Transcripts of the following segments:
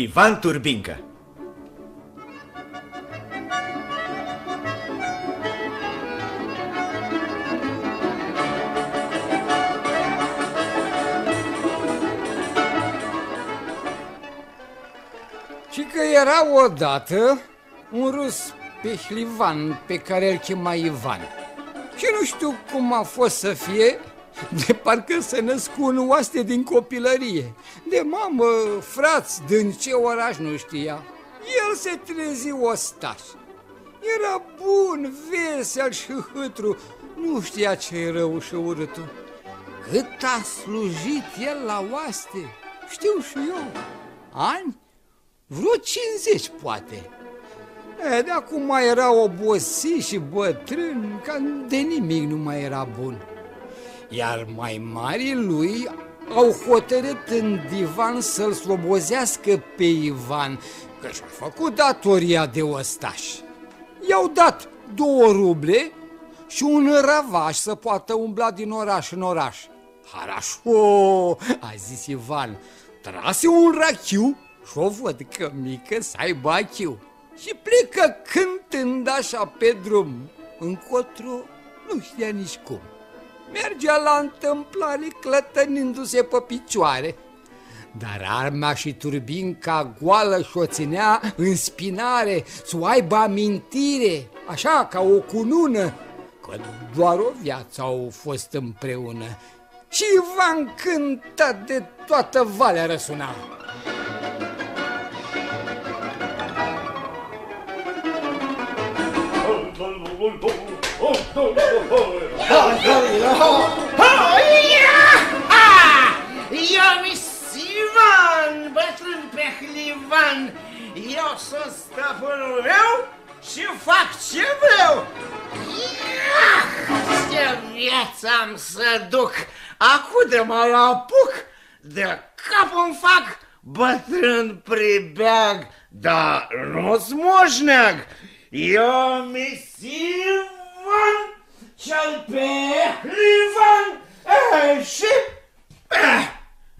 Ivan Turbincă. Și că era odată un rus pehlivan pe care îl chema Ivan. Și nu știu cum a fost să fie, de parcă se născu un oaste din copilărie. De mamă, frați, din ce oraș nu știa. El se trezi ostaș. Era bun, vesel și hâtru, nu știa ce e rău și urâtul. Cât a slujit el la oaste, știu și eu. Ani? Vreo 50 poate. E, de acum mai era obosit și bătrân, ca de nimic nu mai era bun. Iar mai mari lui au hotărât în divan să-l slobozească pe Ivan, că și-a făcut datoria de ostaș. I-au dat două ruble și un răvaș să poată umbla din oraș în oraș. Harașo, a zis Ivan, trase un rachiu și o văd că mică să aibă achiu. Și plecă cântând așa pe drum, încotro nu știa nici cum. Mergea la întâmplare clătănindu-se pe picioare. Dar arma și turbinca goală și-o ținea în spinare, să o aibă amintire, așa ca o cunună, că doar o viață au fost împreună. Și Ivan cânta de toată valea răsuna. Eu mi Sivan, bătrân pe hlivan, eu sunt stăpânul meu și fac ce vreau. Ce viață am să duc, acu de mă apuc, de cap îmi fac. Bătrân pribeag, dar nu-ți moșneag. Eu mi Sivan, cel pe hlivan, eh, și eh,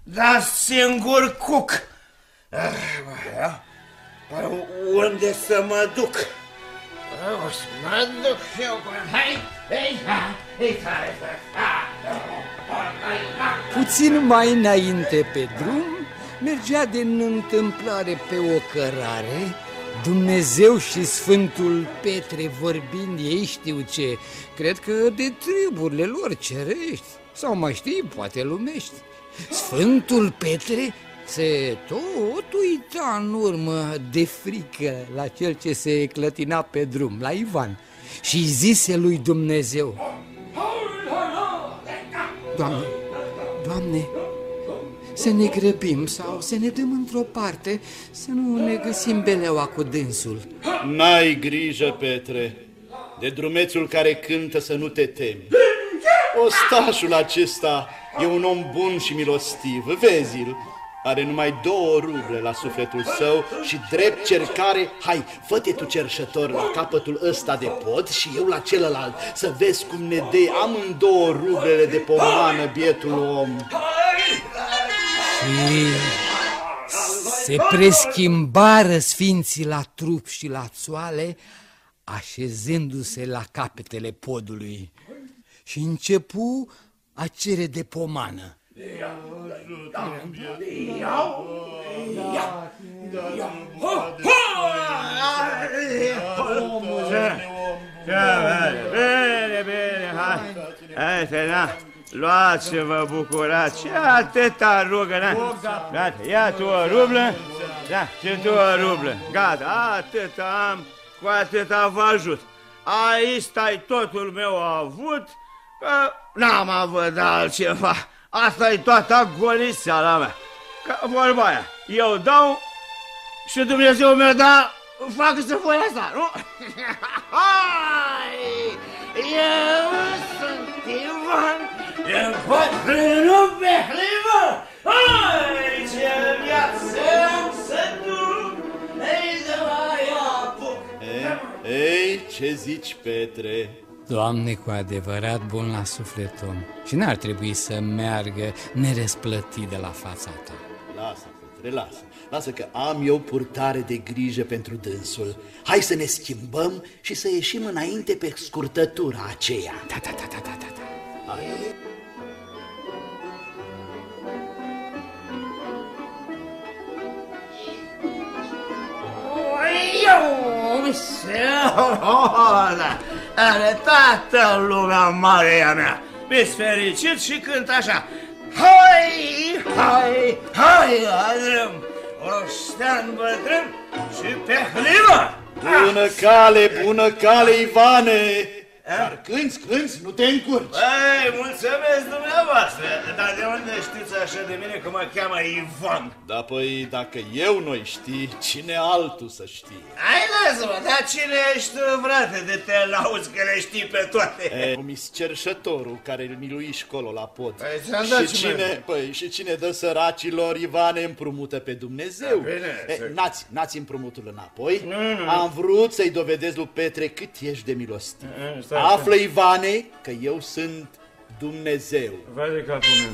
da singur cuc. Eh, Păi unde să mă duc? O să mă duc și eu până... Hai, hai, hai, hai, hai, hai, Puțin mai înainte pe drum, mergea din întâmplare pe o cărare, Dumnezeu și Sfântul Petre vorbind, ei știu ce, cred că de treburile lor cerești, sau mai știi, poate lumești. Sfântul Petre se tot uita în urmă de frică la cel ce se clătina pe drum, la Ivan, și zise lui Dumnezeu, Doamne, Doamne, să ne grăbim sau să ne dăm într-o parte, să nu ne găsim beleaua cu dânsul. N-ai grijă, Petre, de drumețul care cântă să nu te temi. Ostașul acesta e un om bun și milostiv, vezi-l. Are numai două ruble la sufletul său și drept cercare, hai, fă-te tu cerșător la capătul ăsta de pod și eu la celălalt, să vezi cum ne dei amândouă rublele de pomană bietul om. Și se preschimbară sfinții la trup și la țoale, așezându-se la capetele podului și începu a cere de pomană. Bine, bine, hai. Hai, te, na. Luați-vă, bucurați. Și atâta rugă, na. Gata, ia tu o rublă. Da, și tu o rublă. Gata, atât am, cu atâta vă ajut. Aici stai totul meu avut, că n-am avut altceva. Asta e toată goliseala mea. Ca vorba aia, eu dau și Dumnezeu mi-a dat, fac să voi asta, nu? Hai! Eu sunt Ivan, eu bătrânul pe hlivă! Hai, ce viață am să duc, ei de mai apuc! Ei, ei, ce zici, Petre? Doamne, cu adevărat bun la suflet om și n-ar trebui să meargă nerespλătit de la fața ta. Lasă, Petre, lasă. Lasă că am eu purtare de grijă pentru dânsul. Hai să ne schimbăm și să ieșim înainte pe scurtătura aceea. Da, da, da, da, da, da. da. Hai. Eu se Are toată lumea mare a mea. Mi-s fericit și cânt așa. Hai, hai, hai, adrâm Roștean bătrân și pe hlivă Bună cale, bună cale, Ivane! Dar cânți, cânți, nu te încurci. Ei, mulțumesc dumneavoastră, dar de unde știți așa de mine că mă cheamă Ivan? Da, păi, dacă eu nu știi, cine altul să știe? Hai, lasă-mă, dar cine ești tu, frate, de te lauzi că le știi pe toate? E, mis cerșătorul care îl miluiși colo la pod. Păi, ți-am dat și și cine, mie. păi, și cine dă săracilor, Ivane, împrumută pe Dumnezeu. Da, bine, e, să- n-ați, n-ați împrumutul înapoi? Nu, nu. Am vrut să-i dovedesc lui Petre cât ești de milostiv. Mm, stai, Află, Ivane, că eu sunt Dumnezeu Vai de capul meu.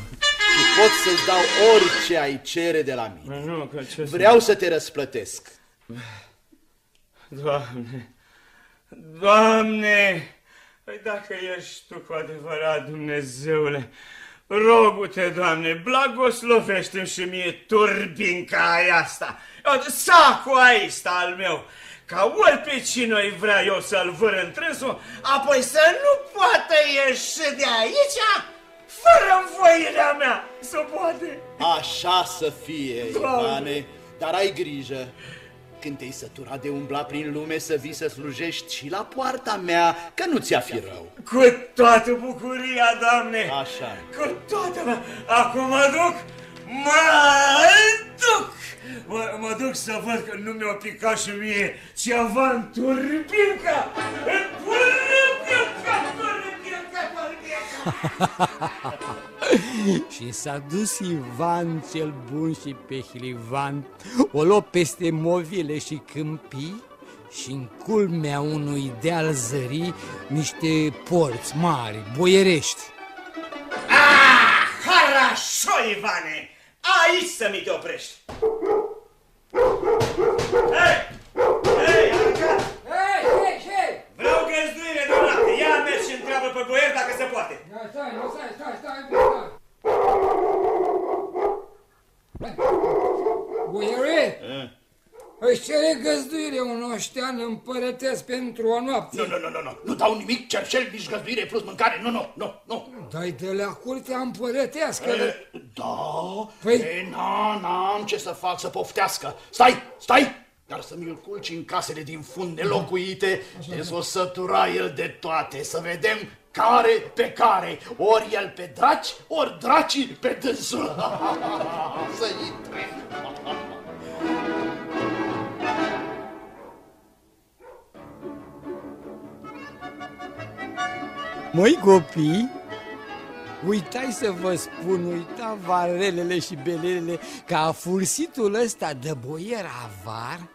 și pot să-ți dau orice ai cere de la mine. Nu, că ce Vreau să te răsplătesc. Doamne, Doamne, păi dacă ești Tu cu adevărat Dumnezeule, rogu-te, Doamne, blagoslovește-mi și mie turbinca aia asta, sacul aista al meu, ca ori pe cine îi vrea eu să-l văr întrânsul, apoi să nu poată ieși de aici fără învoirea mea, să poate. Așa să fie, Doamne! Ivane, dar ai grijă. Când te-ai săturat de umbla prin lume să vii să slujești și la poarta mea, că nu ți-a fi rău. Cu toată bucuria, Doamne! Așa. Cu toată, mă, acum mă duc, mă duc! Mă, mă duc să văd că nu mi-a picat și mie ceva în turbinca! În turbinca, turbinca, turbinca! Și s-a dus Ivan cel bun și pehlivan, o luă peste movile și câmpii și în culmea unui deal zări niște porți mari, boierești. Ah, harașo, Ivane! Aici să mi te oprești! Hei! Hei, aruncat! Hei, hei, hei! Vreau găzduire de noapte! Ia mergi și întreabă pe boier dacă se poate! Stai, stai, nu, stai, stai, stai, stai. Boiere, își cere găzduire un oștean împărătesc pentru o noapte. Nu, nu, nu, nu, nu, nu dau nimic, cerșel, nici găzduire plus mâncare, nu, nu, nu, nu. Dai de la curtea împărătească. E, Da, Păi- e, na, n-am ce să fac să poftească. Stai, stai! Dar să mi-l culci în casele din fund nelocuite, de o sătura el de toate, să vedem care pe care, ori el pe draci, ori dracii pe dânsul. să intre. Măi copii, uitai să vă spun, uita varelele și belelele ca fursitul ăsta de boier avar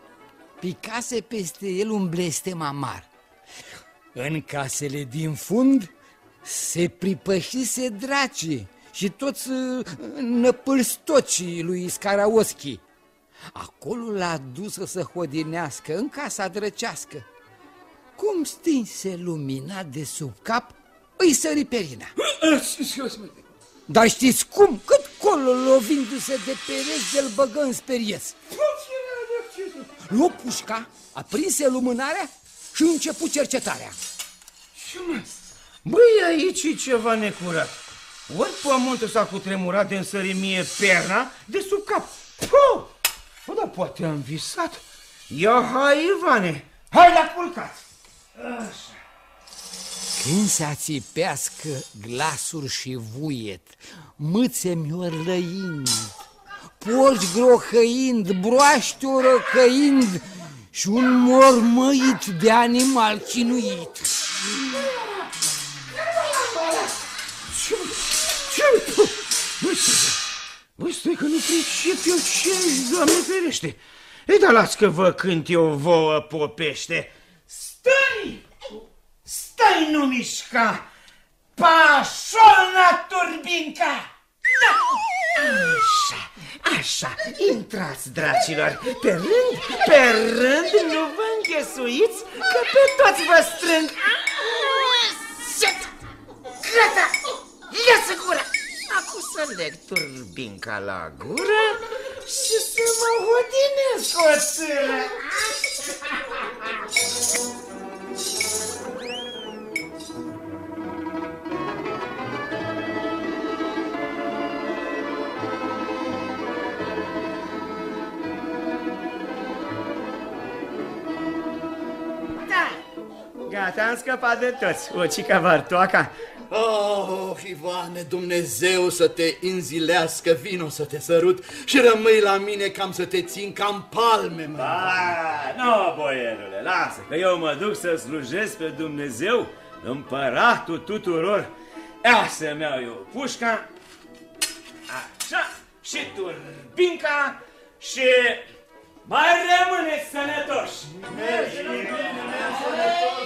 picase peste el un blestem amar. În casele din fund se pripășise dracii și toți uh, năpâlstocii lui Scaraoschi. Acolo l-a dus să hodinească în casa drăcească. Cum stinse lumina de sub cap, îi sări perina. Dar știți cum? Cât colo lovindu-se de pereți de-l băgă în speriez. Luă pușca, aprinse lumânarea și începu cercetarea. Băi, aici e ceva necurat. Ori pământul s-a cutremurat de însări mie perna de sub cap. Puh! Bă, dar poate am visat. Ia, hai, Ivane, hai la culcat. Așa. Când să țipească glasuri și vuiet, mâțe miorlăind, porci grohăind, broaște orăcăind și un mormăit de animal chinuit. Ce? Ce? Băi, stai, băi, stai că nu pricep eu ce ești, Doamne ferește. Ei, dar las că vă cânt eu vouă popește. Stai! Stai, nu mișca! Pașolna turbinca! Da! Așa, așa, intrați, dracilor, pe rând, pe rând, nu vă înghesuiți, că pe toți vă strâng. Gata, lasă gura! Acum să leg turbinca la gură și să mă hodinesc o țără. Gata, am scăpat de toți. O cica vartoaca. Oh, Ivane, Dumnezeu să te înzilească, vino să te sărut și rămâi la mine cam să te țin cam palme, mă. Ah, nu, boierule, lasă, că eu mă duc să slujesc pe Dumnezeu, împăratul tuturor. Ia să-mi iau eu pușca, așa, și turbinca și mai rămâneți sănătoși. Mergi bine, mergi sănătos,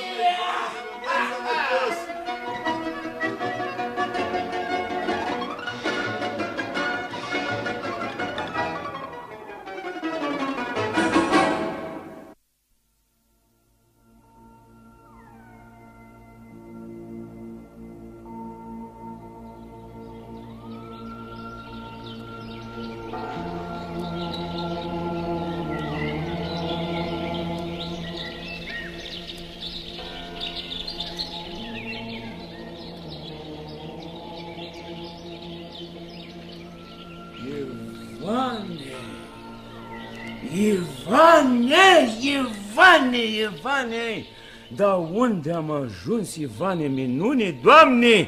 Ivane! Ivane! Dar unde am ajuns, Ivane minune? Doamne,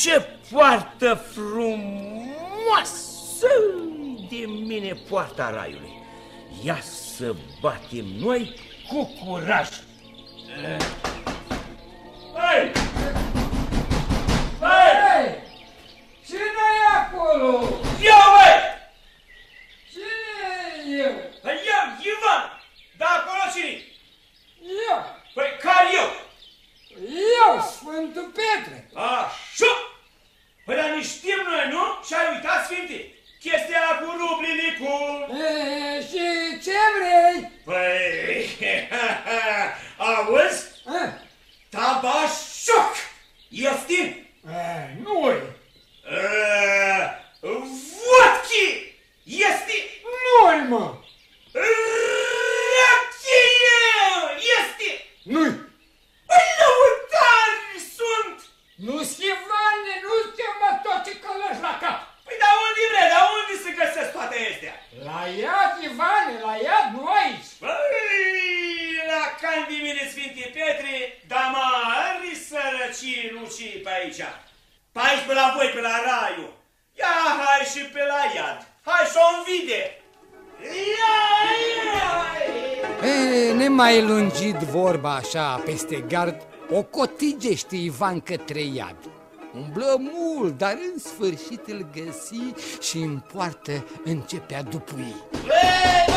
ce poartă frumoasă de mine poarta raiului! Ia să batem noi cu curaj! Hai! Hai! Cine e acolo? Eu, băi! Cine e eu? Eu, Ivan! Da, acolo cine Eu! Păi, care eu? Eu, Sfântul Petre! Așa! Păi, dar nici știm noi, nu? Și ai uitat, Sfinte? Chestia aia cu rublile, cu... E, și ce vrei? Păi, auzi? A? Tabașoc! Ieftin! E, nu-i! Uh, vodki! Este Nu-i, mă! racheie! Este Nu-i! Păi, lăutari sunt! Nu schivane, nu te mă tot ce călăși la cap! Păi, dar unde vrea? Dar unde se găsesc toate astea? La iad, Ivane, la iad, nu aici! Păi, la cani de mine, Sfinte Petre, dar mari sărăcii lucii pe aici. Pe aici, pe la voi, pe la Raiu. Ia, hai și pe la iad. Hai să o învide. Ia, ia! E, nemai lungit vorba așa peste gard, o cotigește Ivan către iad. Umblă mult, dar în sfârșit îl găsi și în poartă începea dupui. Băi,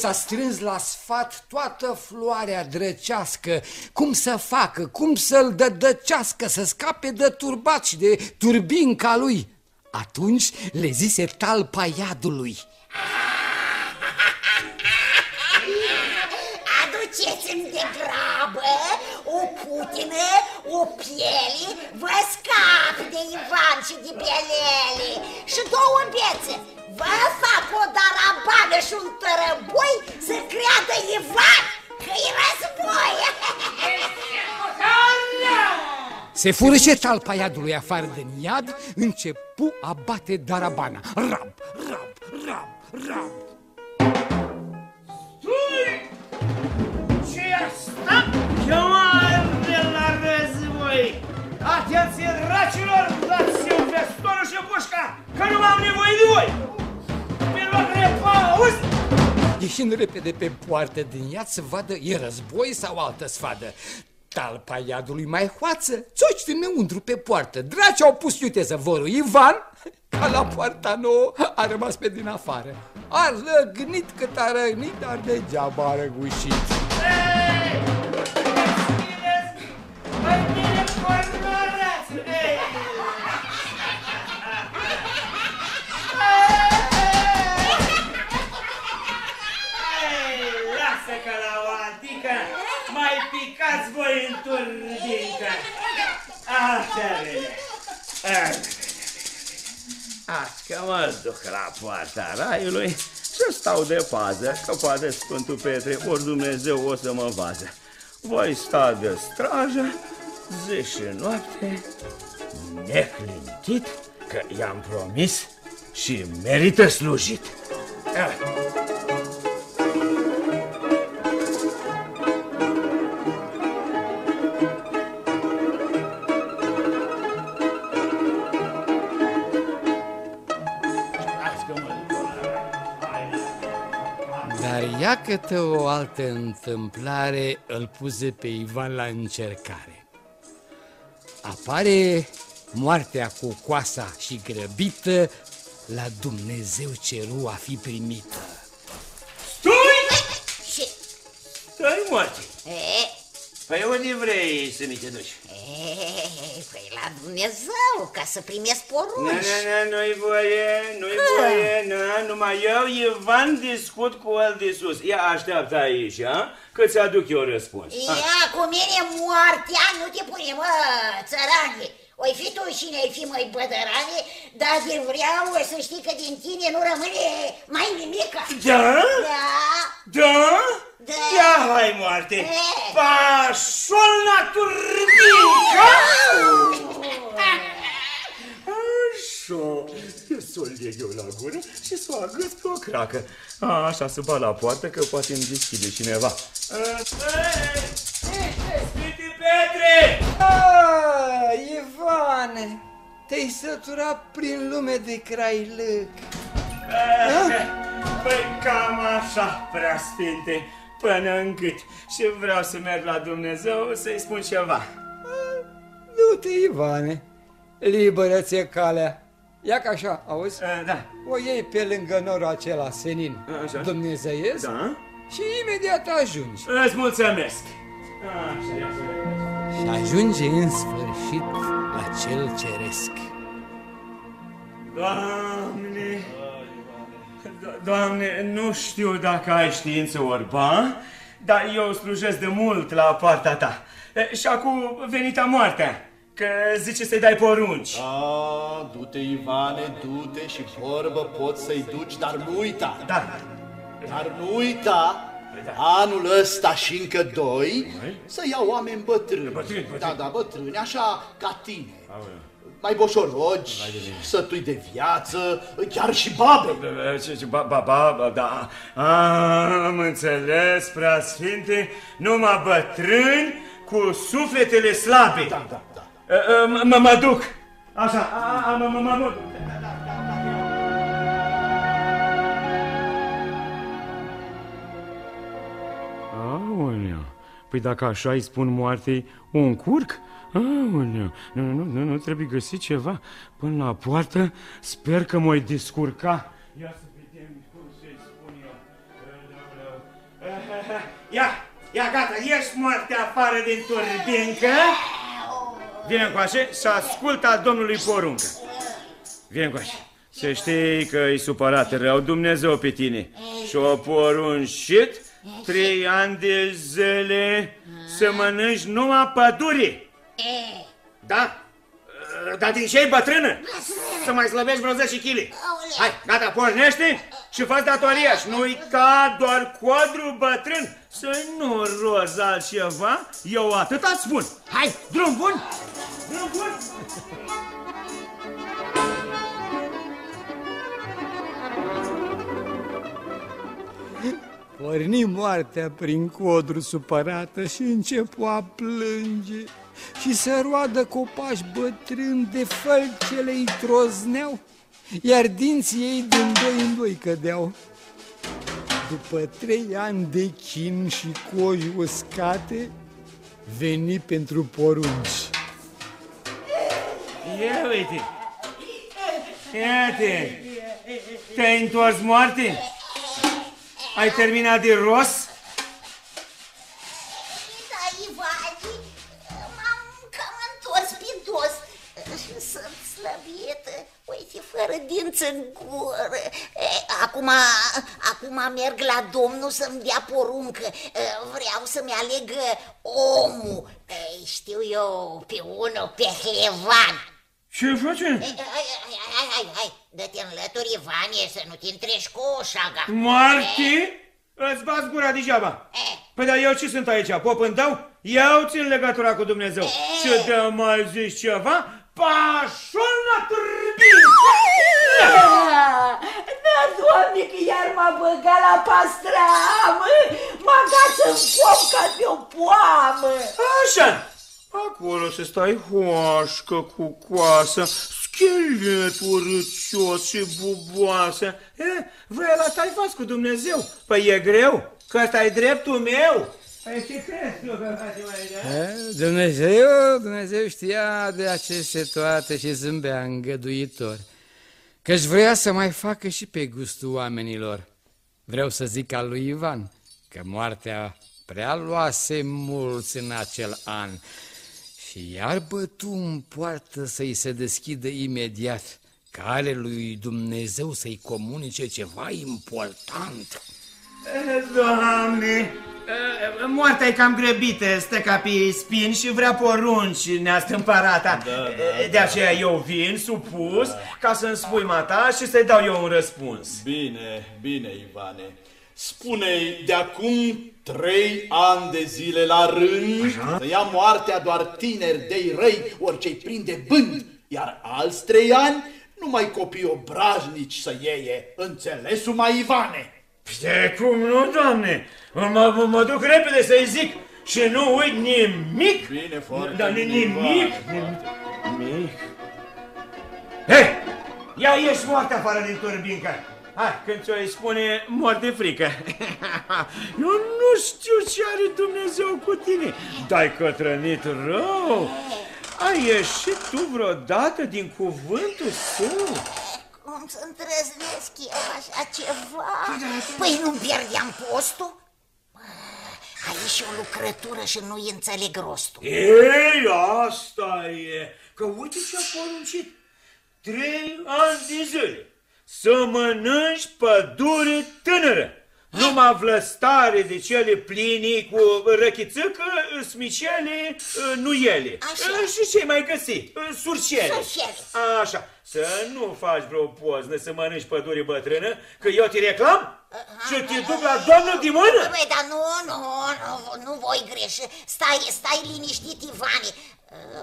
s-a strâns la sfat toată floarea drăcească, cum să facă, cum să-l dădăcească, să scape de turbat și de turbinca lui. Atunci le zise talpa iadului. Aduceți-mi de grabă o putină, o piele, vă scap de Ivan și de Belele și două bețe. Vă fac o darabană și un tărăboi să creadă Ivan că e război. Se furăce talpa iadului afară din iad, începu a bate darabana. Rab, rab, rab, rab. ce Ieșind repede pe poartă din iad să vadă e război sau altă sfadă. Talpa iadului mai hoață, țoci înăuntru pe poartă. Draci au pus iute zăvorul Ivan, ca la poarta nouă, a rămas pe din afară. A răgnit cât a răgnit, dar degeaba a răgușit. Așa vede! Azi că mă duc la poarta raiului și stau de pază, că poate Sfântul Petre ori Dumnezeu o să mă vază. Voi sta de strajă zi și noapte, neclintit, că i-am promis și merită slujit. Ah. Dar iată o altă întâmplare îl puse pe Ivan la încercare. Apare moartea cu coasa și grăbită la Dumnezeu ceru a fi primită. Stai! Și, Stai, moarte! e, Păi unde vrei să mi te duci? E, păi la Dumnezeu, ca să primesc Nu, porunci. nu, nu, nu-i voie, nu-i voie, nu, numai eu, Ivan, discut cu el de sus. Ia așteaptă aici, a? Că ți-aduc eu răspuns. Ha. Ia, cu mine moartea nu te pune, mă, țărane. Oi fi tu și ne fi mai bădărane, dar de vreau să știi că din tine nu rămâne mai nimica. Da? Da, Da? Da. Ia hai, moarte! E. Pașol la turbinca! Așa, să o leg eu la gură și să o agăț pe o cracă. A, așa, să bat la poartă, că poate îmi deschide cineva. Sfinte Petre! Ah, Ivane, te-ai săturat prin lume de crailâc. Păi cam așa, prea sfinte, până în gât. Și vreau să merg la Dumnezeu să-i spun ceva. Du-te, Ivane, liberă-ți calea. Ia ca așa, auzi? Uh, da. O iei pe lângă norul acela senin, Așa. dumnezeiesc, Da? și imediat ajungi. Îți mulțumesc. Așa, așa. Și ajunge în sfârșit la cel ceresc. Doamne, Do- Doamne, nu știu dacă ai știință orba, dar eu slujesc de mult la partea ta. E, Și acum venita moartea, că zice să-i dai porunci. A, du-te, Ivane, du-te și vorbă poți să-i duci, dar nu uita. Da, Dar nu uita, anul ăsta și încă doi, să iau oameni bătrâni. Bătrâni, bătrâni. Da, da, bătrâni, așa ca tine. Mai boșorogi, sătui de viață, chiar și babe. Ce, ce, ba, ba, ba, ba, da. A, am înțeles, prea sfinte, numai bătrâni cu sufletele slabe. Da, da, da. Uh, uh, Mă, mă duc. Așa, a, a, mă, mă, mă, mă. Aoleu, păi dacă așa îi spun moartei, o încurc? Aoleu, nu, nu, nu, nu trebuie găsit ceva până la poartă, sper că mă-i descurca. Ia să vedem cum să-i spun eu. Ia, ia gata, ieși moarte afară din turbincă. Vine încoace și ascultă a domnului poruncă. Vine încoace. Să știi că e supărat rău Dumnezeu pe tine. Și o poruncit trei ani de zile să mănânci numai pădure. Da? Dar din ce e bătrână? Să mai slăbești vreo 10 kg. Hai, gata, pornește și fă datoria și nu uita doar codru bătrân să nu rozi altceva. Eu atât îți spun. Hai, drum bun! Drum bun! Porni moartea prin codru supărată și începu a plânge și să roadă copaci bătrâni de fălcele îi trozneau, iar dinții ei din doi în doi cădeau. După trei ani de chin și coji uscate, veni pentru porunci. Ia uite! Iată! Te-ai întors moarte? Ai terminat de ros? Fără dinți în gură. E, Acum, acum merg la domnul să-mi dea poruncă. E, Vreau să-mi aleg omul, E, știu eu, pe unul, pe Hlevan. Ce face? Hai, hai, hai, hai, hai, hai, dă-te în lături, Ivanie, să nu te întrești cu o șaga. Moarte? Îți bați gura degeaba. Păi dar eu ce sunt aici? Pop în tău? Eu țin legătura cu Dumnezeu. Și de mai zici ceva? Pașul la turbină! Da, doamne, că iar m-a băgat la pastramă, m-a gat în foc ca pe o poamă. Așa. Acolo să stai hoașcă cu coasă, schelet urâcios și buboasă. E, vrei la tai faci cu Dumnezeu. Păi e greu, că ăsta e dreptul meu. Păi ce crezi tu că face mai da? E, Dumnezeu, Dumnezeu știa de aceste toate și zâmbea îngăduitor, căci vrea să mai facă și pe gustul oamenilor. Vreau să zic al lui Ivan, că moartea prea luase mulți în acel an și iar bătu în poartă să-i se deschidă imediat, care lui Dumnezeu să-i comunice ceva important. Doamne, moartea e cam grăbită, stă ca pe spin și vrea porunci neastâmpărata. De aceea eu vin supus ca să-mi spui mata și să-i dau eu un răspuns. Bine, bine, Ivane. Spune-i de acum trei ani de zile la rând să ia moartea doar tineri de răi, orice-i prinde bând, iar alți trei ani numai copii obrajnici să ieie. Înțelesul mai Ivane? De cum nu, doamne? Mă, mă, mă duc repede să-i zic și nu uit nimic. Bine, foarte Dar bine, nimic. Ivane. Nimic. Hei, ia ieși moartea afară din turbincă. Hai, când ți-o îi spune, mor de frică. Eu nu știu ce are Dumnezeu cu tine. Dai cătrănit rău. Ai ieșit tu vreodată din cuvântul său? Cum să îndrăznesc eu așa ceva? Păi nu-mi pierdeam postul? Bă, Aici e o lucrătură și nu-i înțeleg rostul. Ei, asta e, că uite ce-a poruncit. Trei ani de zile să mănânci pădure tânără. Numai vlăstare de cele pline cu răchițâcă, smicele, nuiele. Așa. Și ce mai găsi? Surcele. Surcele. Așa. Să nu faci vreo poznă să mănânci pădure bătrână, că eu te reclam și te duc la doamnă de mână? Băi, dar nu, nu, nu, nu voi greși. Stai, stai liniștit, Ivani.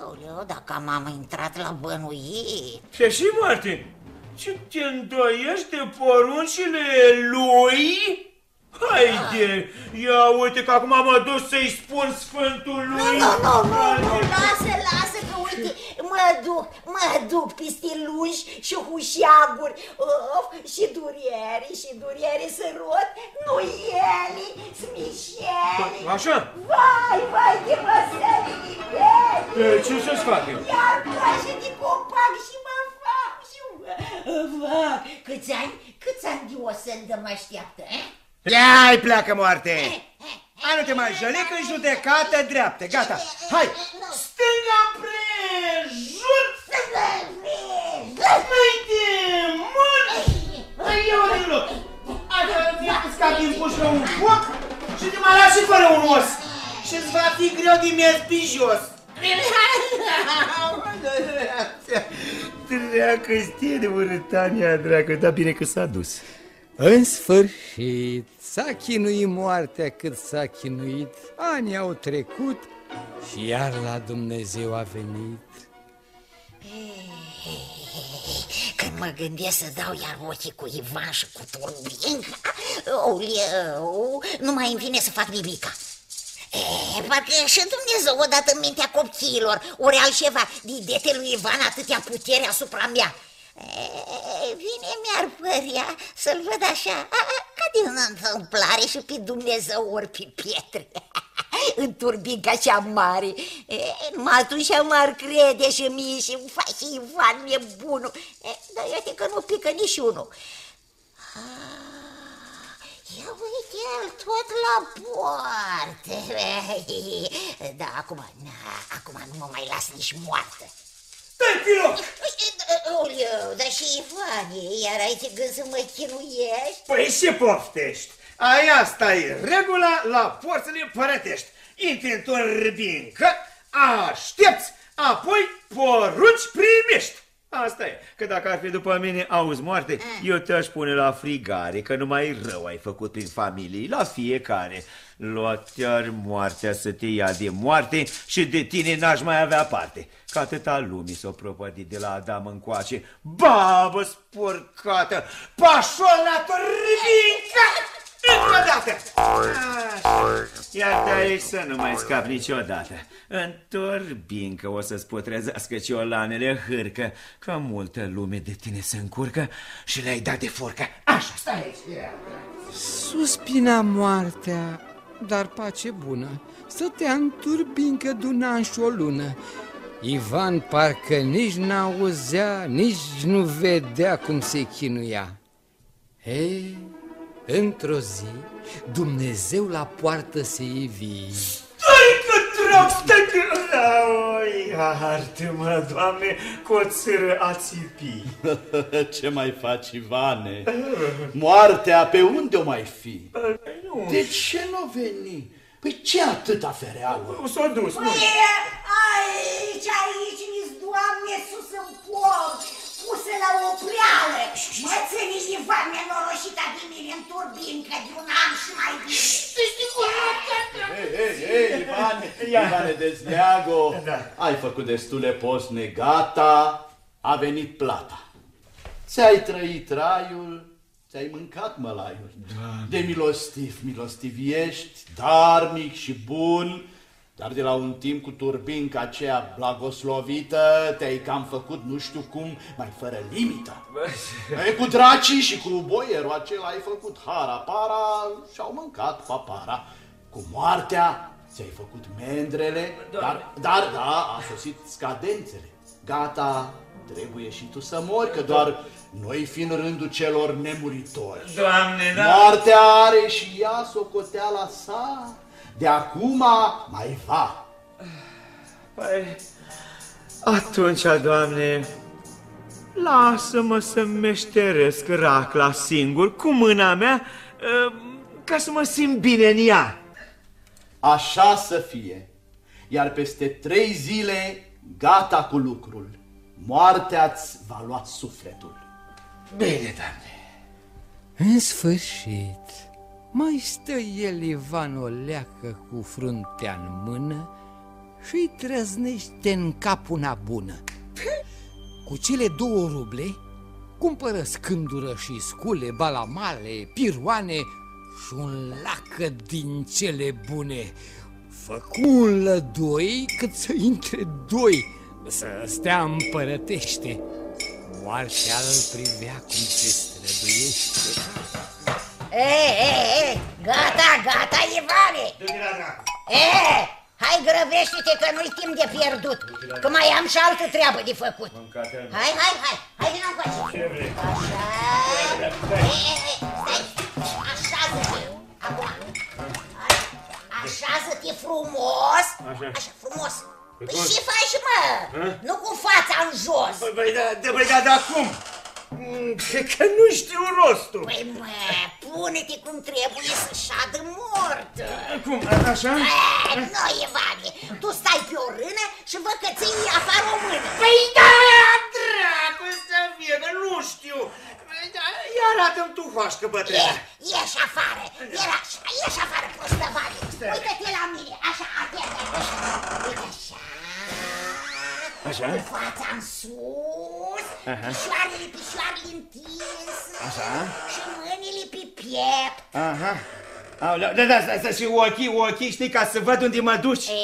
Aoleu, dacă m-am intrat la bănuit. Și și, Marte, ce te îndoiești de poruncile lui? Haide, ia uite că acum mă duc să-i spun Sfântului. Nu, nu, nu, nu, nu, lasă, lasă, că uite, mă duc, mă duc peste lungi și hușeaguri, of, și durieri, și durieri să rot, nu ele, smișeli. Așa? Vai, vai, de măsări, E, ce să-ți fac eu? Iar place de copac și mă fac și mă fac. Câți ani, câți ani de o să mă așteaptă, eh? Ia-i pleacă moarte! Hai, nu te mai jăli că judecată dreaptă, gata! Hai! Stânga prejur! Mai de mult! Hai, eu din loc! Așa, ție că scapi în pușcă un foc și te mai lași fără un os! Și-ți va fi greu din mers pe jos! Dracu, stie de urâtania, dracu, dar bine că s-a dus. În sfârșit, s-a chinuit moartea cât s-a chinuit, anii au trecut și iar la Dumnezeu a venit. Când mă gândesc să dau iar ochii cu Ivan și cu Turbinca, oleu, nu mai îmi vine să fac nimica. E, parcă și Dumnezeu odată în mintea copchilor, ori altceva, didete lui Ivan atâtea putere asupra mea. E, vine mi-ar părea să-l văd așa, a, a, ca din întâmplare și pe Dumnezeu ori pe pietre. în turbinca cea mare. E, numai atunci m-ar crede și mie și fa, și Ivan mi-e bunul. E, dar iată că nu pică niciunul. Ia uite el tot la poartă. Da, acum, na, acum nu mă mai las nici moartă. Stai pe loc! Oleu, dar și Ivane, iar ai de gând să mă chinuiești? Păi și poftești! Ai asta e regula la forțele părătești. Intri în turbincă, aștepți, apoi porunci primești. Asta e, că dacă ar fi după mine, auzi moarte, eu te-aș pune la frigare, că numai rău ai făcut prin familie, la fiecare. Lua chiar moartea să te ia de moarte și de tine n-aș mai avea parte. Că atâta lumii s-o propădit de la Adam încoace. Babă spurcată, pașol la turbincă! Încă o dată! Așa. Iar de aici să nu mai scap niciodată. În turbincă o să-ți putrezească ciolanele hârcă, că multă lume de tine se încurcă și le-ai dat de furcă. Așa, stai aici. Suspina moartea, dar pace bună, stătea în turbincă de un an și o lună. Ivan parcă nici n-auzea, nici nu vedea cum se chinuia. Ei, într-o zi, Dumnezeu la poartă se ivi. Stai că drag, stai că... Oi, iartă-mă, Doamne, cu o țără a țipi. Ce mai faci, Ivane? Moartea pe unde o mai fi? De ce nu veni? Păi ce atâta fereală? S-a dus, nu? Aici, aici, mi doamne, sus în pom, puse la o preală. Mățănii Ivan nenorocita de mine în turbincă de un an și mai bine. Ei, ei, ei, Ivane, Ivane Dezleago, ai făcut destule posne, gata, a venit plata. Ți-ai trăit raiul, ți-ai mâncat mălaiul. De milostiv, milostiv ești, darnic și bun, dar de la un timp cu turbinca aceea blagoslovită, te-ai cam făcut nu știu cum, mai fără limită. E, cu dracii și cu boierul acela ai făcut hara-para și-au mâncat papara. Cu moartea ți-ai făcut mendrele, dar, dar, da, a sosit scadențele. Gata, trebuie și tu să mori, că doar noi fi în rândul celor nemuritori. Doamne, da. Moartea are și ea socoteala sa, de acum mai va. Păi, atunci, Doamne, lasă-mă să meșteresc racla singur cu mâna mea ă, ca să mă simt bine în ea. Așa să fie. Iar peste trei zile, gata cu lucrul. Moartea-ți va lua sufletul. Bine, Doamne. În sfârșit, mai stă el Ivan o leacă cu fruntea în mână și-i trăznește în cap una bună. Cu cele două ruble cumpără scândură și scule, balamale, piroane și un lacă din cele bune. Făcu un lădoi cât să intre doi, să stea împărătește. Moartea îl privea cum se străduiește. E, e, e, gata, gata, Ivane! E, hai grăbește-te că nu-i timp de pierdut, că mai am și altă treabă de făcut. Hai, hai, hai, hai vină încoace. Așa, e, e, e, stai, așează-te, acum. Așează-te frumos, așa, frumos. Păi ce faci, mă? Nu cu fața în jos. Băi, băi, da, da, băi, da, da, cum? Mm, Că nu știu rostul. Păi, mă, pune-te cum trebuie să șadă mort. Cum, a- așa? E, nu, Ivane, tu stai pe o rână și vă că ții afară o mână. Păi da, dracu să fie, că nu știu. Păi da, Ia arată-mi tu, vașcă E, bătrână. ieși afară, era așa, ieși afară, prostă vale. Uită-te la mine, așa, atent, așa. Uite așa. Așa? Cu fața în sus, picioarele, picioarele întinse. Așa? Și mâinile pe piept. Aha. Aoleu, da, da, stai, stai, și ochii, ochii, știi, ca să văd unde mă duci. E,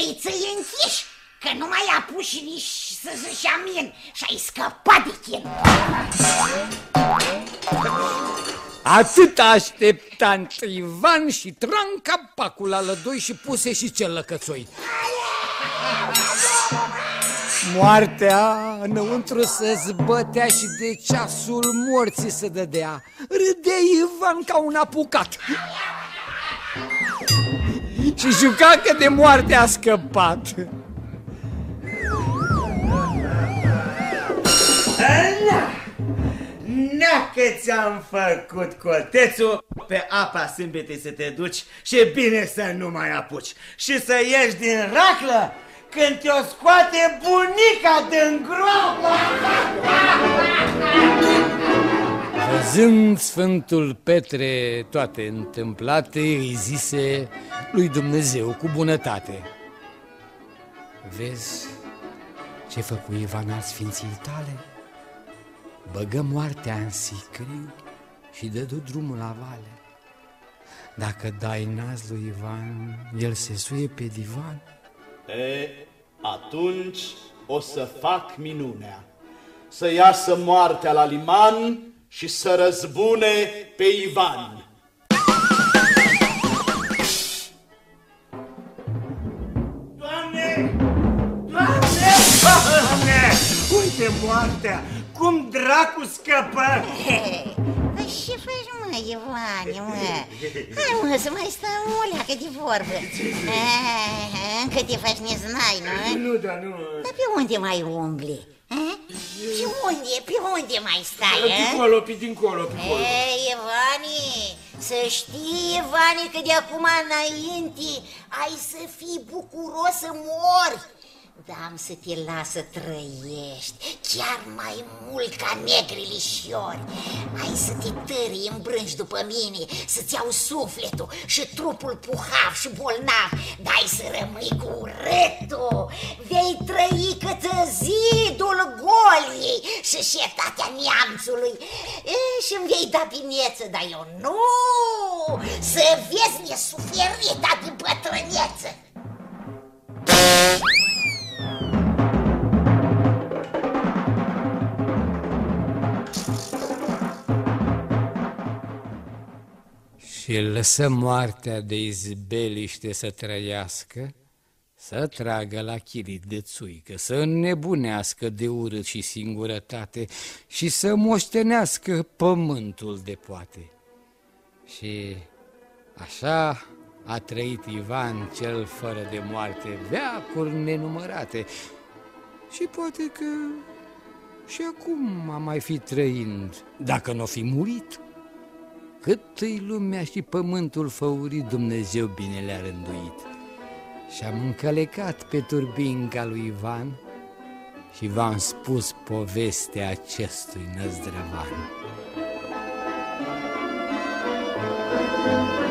îi ții închiși, că nu mai apuci nici să zici amin și ai scăpat de chin. Atât aștepta Ivan și tran capacul la lădoi și puse și cel lăcățoi. Moartea înăuntru se zbătea și de ceasul morții se dădea. Râdea Ivan ca un apucat. Și juca că de moarte a scăpat. Na că ți-am făcut cotețul, pe apa sâmbetei să te duci și e bine să nu mai apuci. Și să ieși din raclă când te-o scoate bunica din groapă. Văzând Sfântul Petre toate întâmplate, îi zise lui Dumnezeu cu bunătate. Vezi ce făcu Ivan al Sfinției tale? Băgă moartea în sicriu și dădu drumul la vale. Dacă dai naz lui Ivan, el se suie pe divan. E, atunci o să fac minunea. Să iasă moartea la liman și să răzbune pe Ivan. Doamne! Doamne! Doamne! Uite moartea! Cum dracu scăpă! Păi ce faci, mă, Ivane, mă? Hai, mă, să mai stăm o leacă de vorbă. Ah, Încă te faci neznai, nu? Nu, da, nu... Dar pe unde mai umbli? Ah? Pe unde, pe unde mai stai, Pe ah? dincolo, pe dincolo, pe dincolo. Ei, Ivani, să știi, Ivani, că de acum înainte ai să fii bucuros să mori. Dar am să te las să trăiești chiar mai mult ca negrilișori. Ai să te tări în brânci după mine, să-ți iau sufletul și trupul puhav și bolnav, dar ai să rămâi cu urâtul. Vei trăi cât zidul goliei și șetatea neamțului e, și îmi vei da bineță, dar eu nu, să vezi nesuferita din bătrâneță. Și îl lăsă moartea de izbeliște să trăiască, să tragă la chirit de țuică, să înnebunească de urât și singurătate și să moștenească pământul de poate. Și așa a trăit Ivan cel fără de moarte, veacuri nenumărate și poate că și acum a mai fi trăind, dacă nu o fi murit. Cât îi lumea și pământul făurit, Dumnezeu bine le-a rânduit. Și am încălecat pe turbinca lui Ivan și v-am spus povestea acestui năzdrăvan. Thank